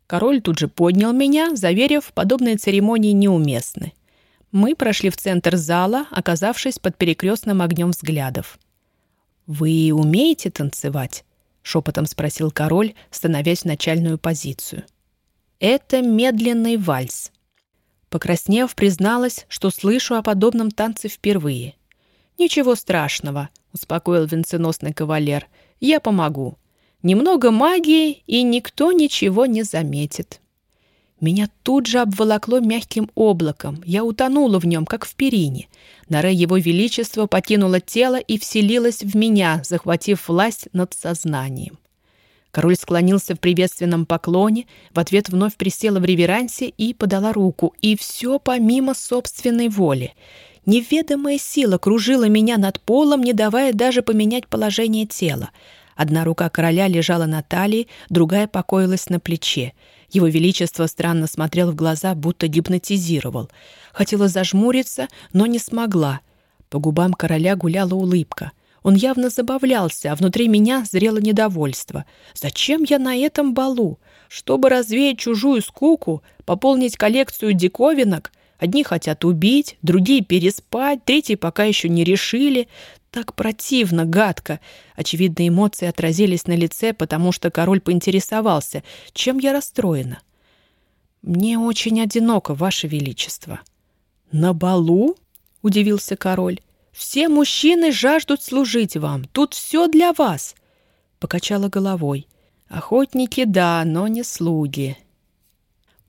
Король тут же поднял меня, заверив, подобные церемонии неуместны. Мы прошли в центр зала, оказавшись под перекрестным огнем взглядов. «Вы умеете танцевать?» — шепотом спросил король, становясь в начальную позицию. «Это медленный вальс». Покраснев, призналась, что слышу о подобном танце впервые. «Ничего страшного», — успокоил венценосный кавалер. «Я помогу. Немного магии, и никто ничего не заметит». Меня тут же обволокло мягким облаком. Я утонула в нем, как в перине. Нора Его Величества покинула тело и вселилась в меня, захватив власть над сознанием. Король склонился в приветственном поклоне, в ответ вновь присела в реверансе и подала руку. И все помимо собственной воли. Неведомая сила кружила меня над полом, не давая даже поменять положение тела. Одна рука короля лежала на талии, другая покоилась на плече. Его Величество странно смотрел в глаза, будто гипнотизировал. Хотела зажмуриться, но не смогла. По губам короля гуляла улыбка. Он явно забавлялся, а внутри меня зрело недовольство. Зачем я на этом балу? Чтобы развеять чужую скуку, пополнить коллекцию диковинок? Одни хотят убить, другие переспать, третьи пока еще не решили. Так противно, гадко. Очевидно, эмоции отразились на лице, потому что король поинтересовался, чем я расстроена. «Мне очень одиноко, ваше величество». «На балу?» — удивился король. «Все мужчины жаждут служить вам. Тут все для вас». Покачала головой. «Охотники, да, но не слуги».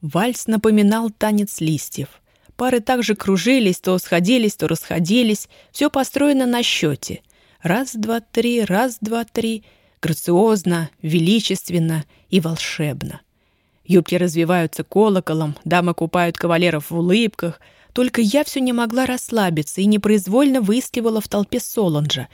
Вальс напоминал танец листьев. Пары также кружились, то сходились, то расходились. Все построено на счете. Раз, два, три, раз, два, три. Грациозно, величественно и волшебно. Юбки развиваются колоколом, дамы купают кавалеров в улыбках. Только я все не могла расслабиться и непроизвольно выискивала в толпе Солонжа.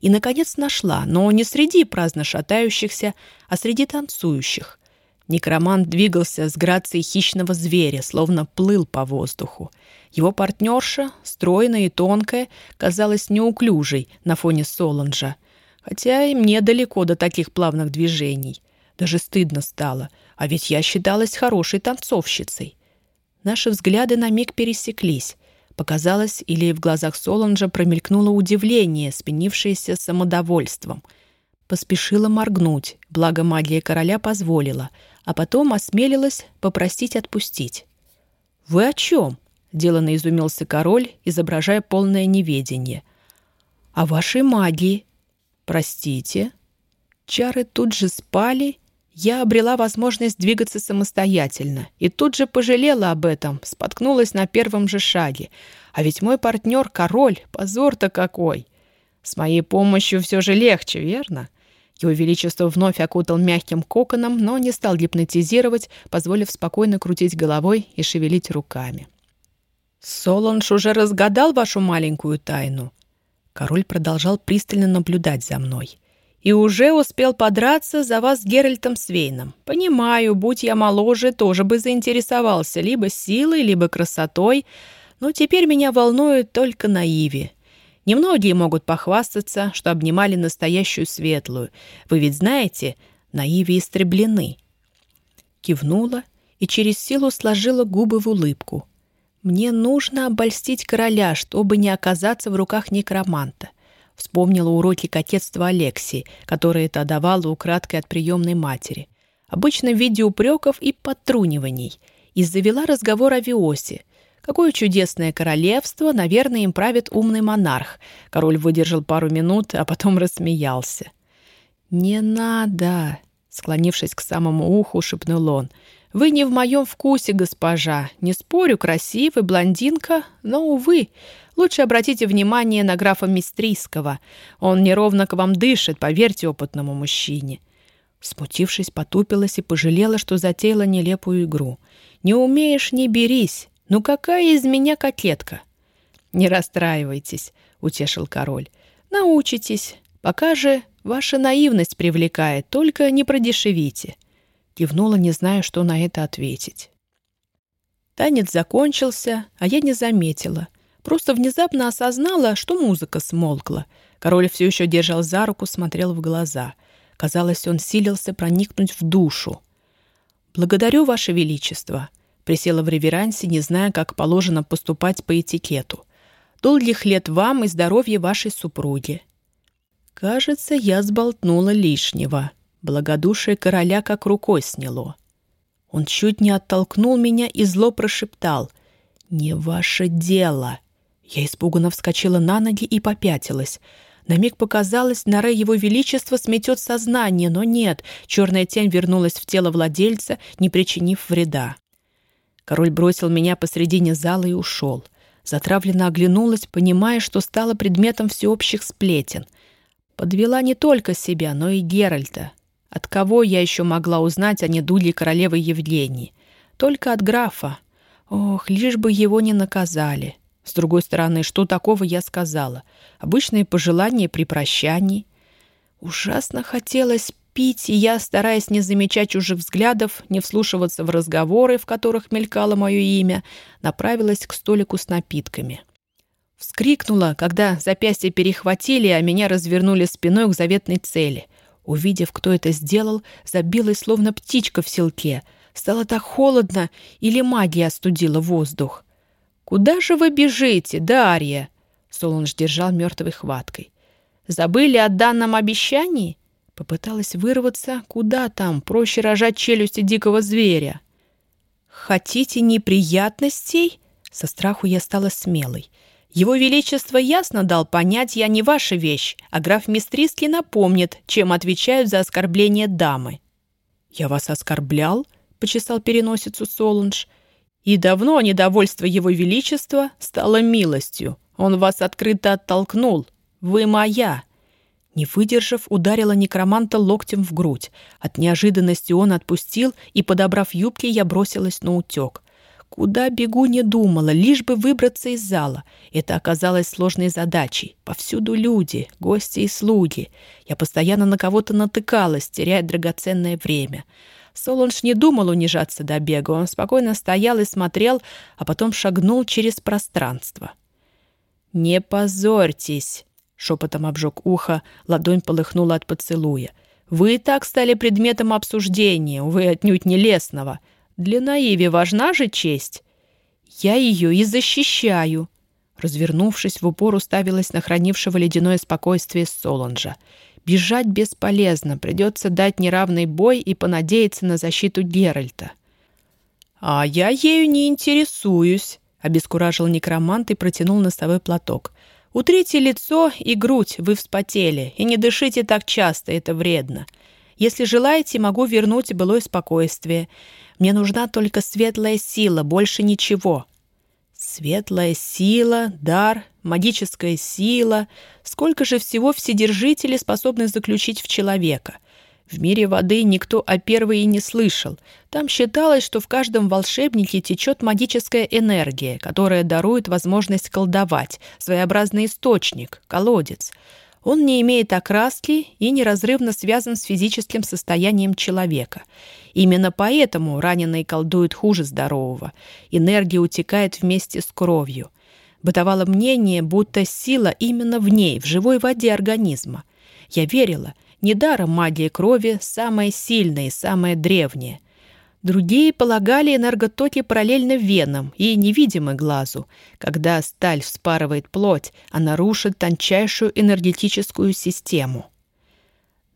И, наконец, нашла, но не среди праздно шатающихся, а среди танцующих. Некромант двигался с грацией хищного зверя, словно плыл по воздуху. Его партнерша, стройная и тонкая, казалась неуклюжей на фоне Соланжа. Хотя и мне далеко до таких плавных движений. Даже стыдно стало, а ведь я считалась хорошей танцовщицей. Наши взгляды на миг пересеклись. Показалось, или в глазах Соланжа промелькнуло удивление, спинившееся самодовольством. Поспешила моргнуть, благо магия короля позволила — а потом осмелилась попросить отпустить. «Вы о чем?» — деланно изумился король, изображая полное неведение. «О вашей магии». «Простите». Чары тут же спали, я обрела возможность двигаться самостоятельно и тут же пожалела об этом, споткнулась на первом же шаге. А ведь мой партнер — король, позор-то какой! С моей помощью все же легче, верно? Его Величество вновь окутал мягким коконом, но не стал гипнотизировать, позволив спокойно крутить головой и шевелить руками. «Солонж уже разгадал вашу маленькую тайну?» Король продолжал пристально наблюдать за мной. «И уже успел подраться за вас с Геральтом Свейном. Понимаю, будь я моложе, тоже бы заинтересовался либо силой, либо красотой, но теперь меня волнует только наиви. Немногие могут похвастаться, что обнимали настоящую светлую. Вы ведь знаете, наиви истреблены. Кивнула и через силу сложила губы в улыбку. Мне нужно обольстить короля, чтобы не оказаться в руках некроманта. Вспомнила уроки кокетства Алексии, которые та давала украдкой от приемной матери. обычно в виде упреков и подтруниваний, и завела разговор о Виосе. Какое чудесное королевство, наверное, им правит умный монарх. Король выдержал пару минут, а потом рассмеялся. «Не надо!» — склонившись к самому уху, шепнул он. «Вы не в моем вкусе, госпожа. Не спорю, красивый, блондинка, но, увы, лучше обратите внимание на графа Мистрийского. Он неровно к вам дышит, поверьте опытному мужчине». Смутившись, потупилась и пожалела, что затеяла нелепую игру. «Не умеешь — не берись. Ну какая из меня котлетка?» «Не расстраивайтесь», — утешил король. «Научитесь. Пока же ваша наивность привлекает, только не продешевите». Кивнула, не зная, что на это ответить. Танец закончился, а я не заметила. Просто внезапно осознала, что музыка смолкла. Король все еще держал за руку, смотрел в глаза — Казалось, он силился проникнуть в душу. «Благодарю, Ваше Величество», — присела в реверансе, не зная, как положено поступать по этикету. «Долгих лет вам и здоровья вашей супруги». Кажется, я сболтнула лишнего. Благодушие короля как рукой сняло. Он чуть не оттолкнул меня и зло прошептал. «Не ваше дело!» Я испуганно вскочила на ноги и попятилась. На миг показалось, нора его величества сметет сознание, но нет, черная тень вернулась в тело владельца, не причинив вреда. Король бросил меня посредине зала и ушел. Затравленно оглянулась, понимая, что стала предметом всеобщих сплетен. Подвела не только себя, но и Геральта. От кого я еще могла узнать о недуге королевы Евгении? Только от графа. Ох, лишь бы его не наказали. С другой стороны, что такого я сказала? Обычные пожелания при прощании. Ужасно хотелось пить, и я, стараясь не замечать чужих взглядов, не вслушиваться в разговоры, в которых мелькало мое имя, направилась к столику с напитками. Вскрикнула, когда запястья перехватили, а меня развернули спиной к заветной цели. Увидев, кто это сделал, забилась, словно птичка в селке. Стало так холодно, или магия остудила воздух. «Куда же вы бежите, Дарья?» Солунж держал мертвой хваткой. «Забыли о данном обещании?» Попыталась вырваться. «Куда там? Проще рожать челюсти дикого зверя». «Хотите неприятностей?» Со страху я стала смелой. Его Величество ясно дал понять, я не ваша вещь, а граф Мистриский напомнит, чем отвечают за оскорбление дамы. «Я вас оскорблял?» — почесал переносицу Солунж. И давно недовольство его величества стало милостью. Он вас открыто оттолкнул. Вы моя». Не выдержав, ударила некроманта локтем в грудь. От неожиданности он отпустил, и, подобрав юбки, я бросилась на утек. Куда бегу не думала, лишь бы выбраться из зала. Это оказалось сложной задачей. Повсюду люди, гости и слуги. Я постоянно на кого-то натыкалась, теряя драгоценное время. Солунж не думал унижаться до бега. Он спокойно стоял и смотрел, а потом шагнул через пространство. «Не позорьтесь!» — шепотом обжег ухо, ладонь полыхнула от поцелуя. «Вы и так стали предметом обсуждения, увы, отнюдь не лесного. Для Наиви важна же честь. Я ее и защищаю!» Развернувшись, в упор уставилась на хранившего ледяное спокойствие Солонжа. Бежать бесполезно, придется дать неравный бой и понадеяться на защиту Геральта. «А я ею не интересуюсь», — обескуражил некромант и протянул носовой платок. «Утрите лицо и грудь, вы вспотели, и не дышите так часто, это вредно. Если желаете, могу вернуть былое спокойствие. Мне нужна только светлая сила, больше ничего». Светлая сила, дар, магическая сила. Сколько же всего вседержители способны заключить в человека? В мире воды никто о первой и не слышал. Там считалось, что в каждом волшебнике течет магическая энергия, которая дарует возможность колдовать, своеобразный источник, колодец — он не имеет окраски и неразрывно связан с физическим состоянием человека. Именно поэтому раненый колдует хуже здорового. Энергия утекает вместе с кровью. Бытовало мнение, будто сила именно в ней, в живой воде организма. Я верила, недаром магия крови самая сильная и самая древняя. Другие полагали энерготоки параллельно венам и невидимы глазу. Когда сталь вспарывает плоть, она рушит тончайшую энергетическую систему.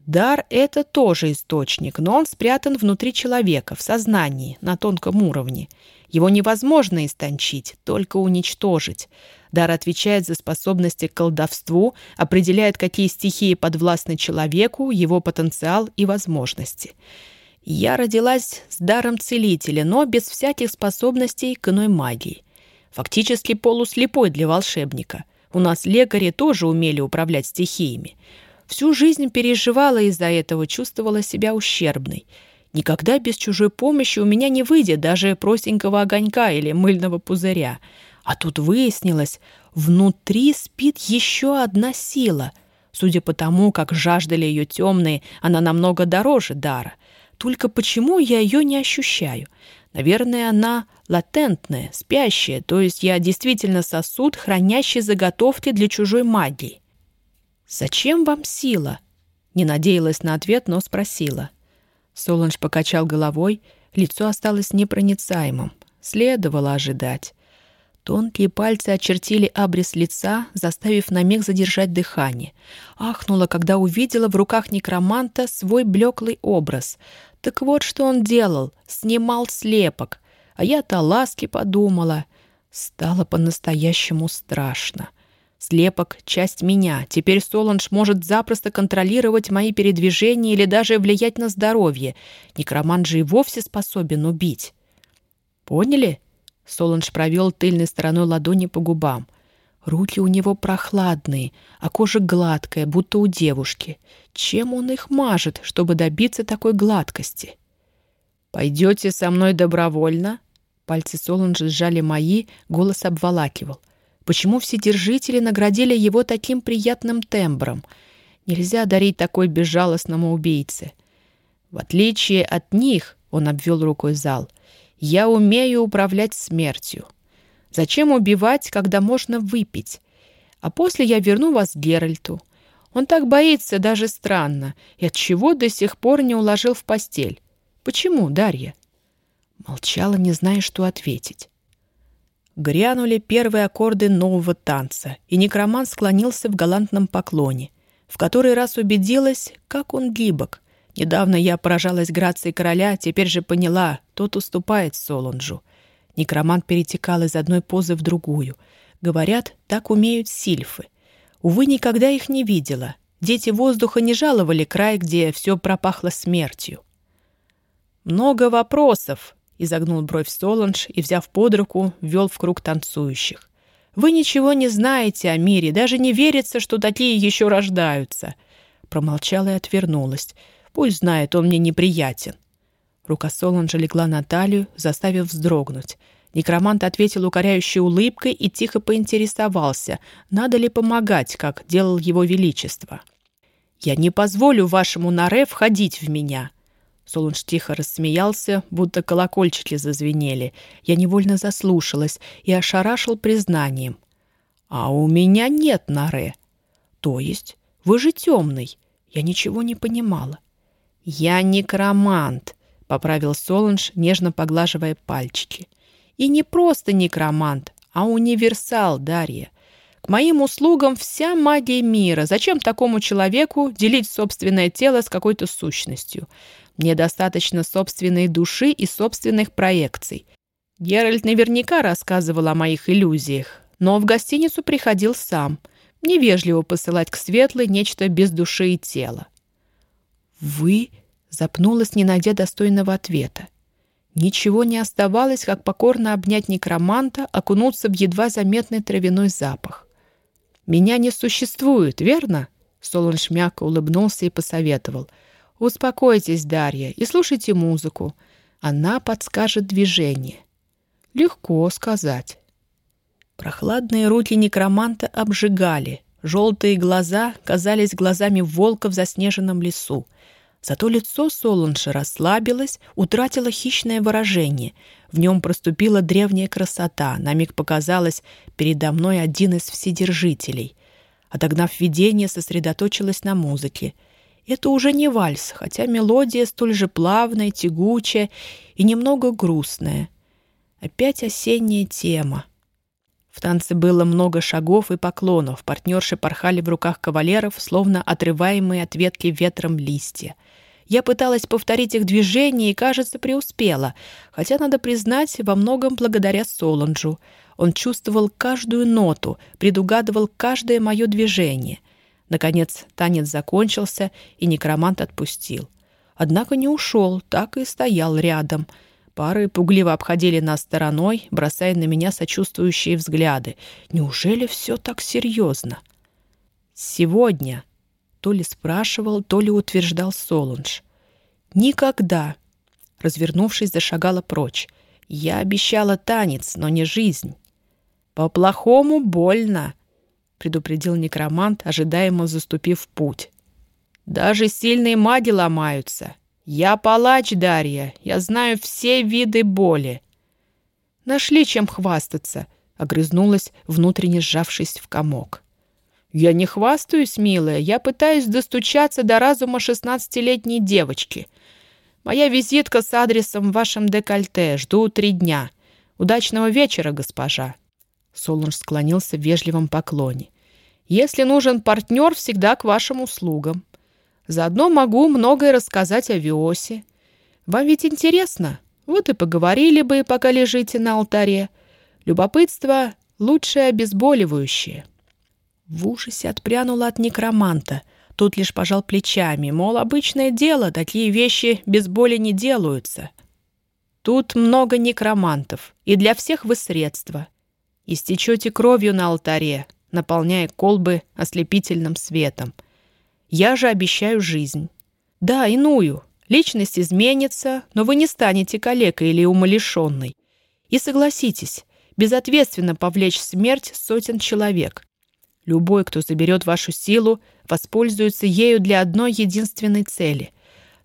Дар — это тоже источник, но он спрятан внутри человека, в сознании, на тонком уровне. Его невозможно истончить, только уничтожить. Дар отвечает за способности к колдовству, определяет, какие стихии подвластны человеку, его потенциал и возможности. Я родилась с даром целителя, но без всяких способностей к иной магии. Фактически полуслепой для волшебника. У нас лекари тоже умели управлять стихиями. Всю жизнь переживала из-за этого, чувствовала себя ущербной. Никогда без чужой помощи у меня не выйдет даже простенького огонька или мыльного пузыря. А тут выяснилось, внутри спит еще одна сила. Судя по тому, как жаждали ее темные, она намного дороже дара. Только почему я ее не ощущаю? Наверное, она латентная, спящая, то есть я действительно сосуд, хранящий заготовки для чужой магии. «Зачем вам сила?» Не надеялась на ответ, но спросила. Соланж покачал головой, лицо осталось непроницаемым. Следовало ожидать. Тонкие пальцы очертили абрис лица, заставив на миг задержать дыхание. Ахнула, когда увидела в руках некроманта свой блеклый образ. Так вот, что он делал. Снимал слепок. А я-то ласки подумала. Стало по-настоящему страшно. Слепок — часть меня. Теперь Соланж может запросто контролировать мои передвижения или даже влиять на здоровье. Некромант же и вовсе способен убить. Поняли? Соланж провел тыльной стороной ладони по губам. Руки у него прохладные, а кожа гладкая, будто у девушки. Чем он их мажет, чтобы добиться такой гладкости? «Пойдете со мной добровольно?» Пальцы Соланжа сжали мои, голос обволакивал. Почему все держители наградили его таким приятным тембром? Нельзя дарить такой безжалостному убийце. В отличие от них, он обвел рукой зал, я умею управлять смертью. Зачем убивать, когда можно выпить? А после я верну вас Геральту. Он так боится, даже странно. И от чего до сих пор не уложил в постель? Почему, Дарья? Молчала, не зная, что ответить. Грянули первые аккорды нового танца, и некроман склонился в галантном поклоне. В который раз убедилась, как он гибок. Недавно я поражалась грацией короля, теперь же поняла, тот уступает Солонжу. Некромант перетекал из одной позы в другую. Говорят, так умеют сильфы. Увы, никогда их не видела. Дети воздуха не жаловали край, где все пропахло смертью. «Много вопросов», изогнул бровь Соланж и, взяв под руку, ввел в круг танцующих. «Вы ничего не знаете о мире, даже не верится, что такие еще рождаются!» Промолчала и отвернулась. «Пусть знает, он мне неприятен». Рука Соланжа легла на талию, заставив вздрогнуть. Некромант ответил укоряющей улыбкой и тихо поинтересовался, надо ли помогать, как делал его величество. «Я не позволю вашему Наре входить в меня», Солунж тихо рассмеялся, будто колокольчики зазвенели. Я невольно заслушалась и ошарашил признанием. «А у меня нет норе». «То есть? Вы же темный». Я ничего не понимала. «Я некромант», — поправил Солунж, нежно поглаживая пальчики. «И не просто некромант, а универсал, Дарья. К моим услугам вся магия мира. Зачем такому человеку делить собственное тело с какой-то сущностью? Мне достаточно собственной души и собственных проекций. Геральт наверняка рассказывал о моих иллюзиях, но в гостиницу приходил сам. Невежливо посылать к светлой нечто без души и тела. «Вы?» — запнулась, не найдя достойного ответа. Ничего не оставалось, как покорно обнять некроманта, окунуться в едва заметный травяной запах. «Меня не существует, верно?» Солунж мягко улыбнулся и посоветовал — «Успокойтесь, Дарья, и слушайте музыку. Она подскажет движение». Легко сказать. Прохладные руки некроманта обжигали. Желтые глаза казались глазами волка в заснеженном лесу. Зато лицо Солунша расслабилось, утратило хищное выражение. В нем проступила древняя красота. На миг показалось, передо мной один из вседержителей. Отогнав видение, сосредоточилась на музыке — это уже не вальс, хотя мелодия столь же плавная, тягучая и немного грустная. Опять осенняя тема. В танце было много шагов и поклонов, партнерши порхали в руках кавалеров, словно отрываемые от ветки ветром листья. Я пыталась повторить их движения и, кажется, преуспела, хотя, надо признать, во многом благодаря Соланджу. Он чувствовал каждую ноту, предугадывал каждое мое движение. Наконец танец закончился, и некромант отпустил. Однако не ушел, так и стоял рядом — Пары пугливо обходили нас стороной, бросая на меня сочувствующие взгляды. Неужели все так серьезно? «Сегодня», — то ли спрашивал, то ли утверждал Солунж. «Никогда», — развернувшись, зашагала прочь. «Я обещала танец, но не жизнь». «По-плохому больно», — предупредил некромант, ожидаемо заступив путь. «Даже сильные маги ломаются. «Я палач, Дарья. Я знаю все виды боли». «Нашли чем хвастаться», — огрызнулась, внутренне сжавшись в комок. «Я не хвастаюсь, милая. Я пытаюсь достучаться до разума шестнадцатилетней девочки. Моя визитка с адресом в вашем декольте. Жду три дня. Удачного вечера, госпожа». Солунж склонился в вежливом поклоне. «Если нужен партнер, всегда к вашим услугам». Заодно могу многое рассказать о Виосе. Вам ведь интересно? Вот и поговорили бы, пока лежите на алтаре. Любопытство — лучшее обезболивающее». В ужасе отпрянула от некроманта. Тут лишь пожал плечами, мол, обычное дело, такие вещи без боли не делаются. Тут много некромантов, и для всех вы средства. Истечете кровью на алтаре, наполняя колбы ослепительным светом — я же обещаю жизнь. Да, иную. Личность изменится, но вы не станете калекой или умалишенной. И согласитесь, безответственно повлечь смерть сотен человек. Любой, кто заберет вашу силу, воспользуется ею для одной единственной цели.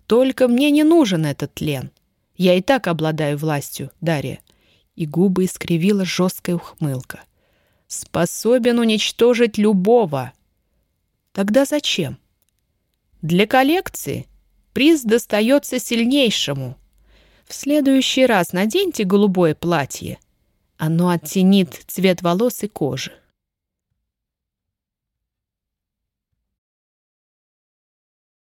Только мне не нужен этот тлен. Я и так обладаю властью, Дарья. И губы искривила жесткая ухмылка. Способен уничтожить любого. Тогда зачем? Для коллекции приз достается сильнейшему. В следующий раз наденьте голубое платье. Оно оттенит цвет волос и кожи.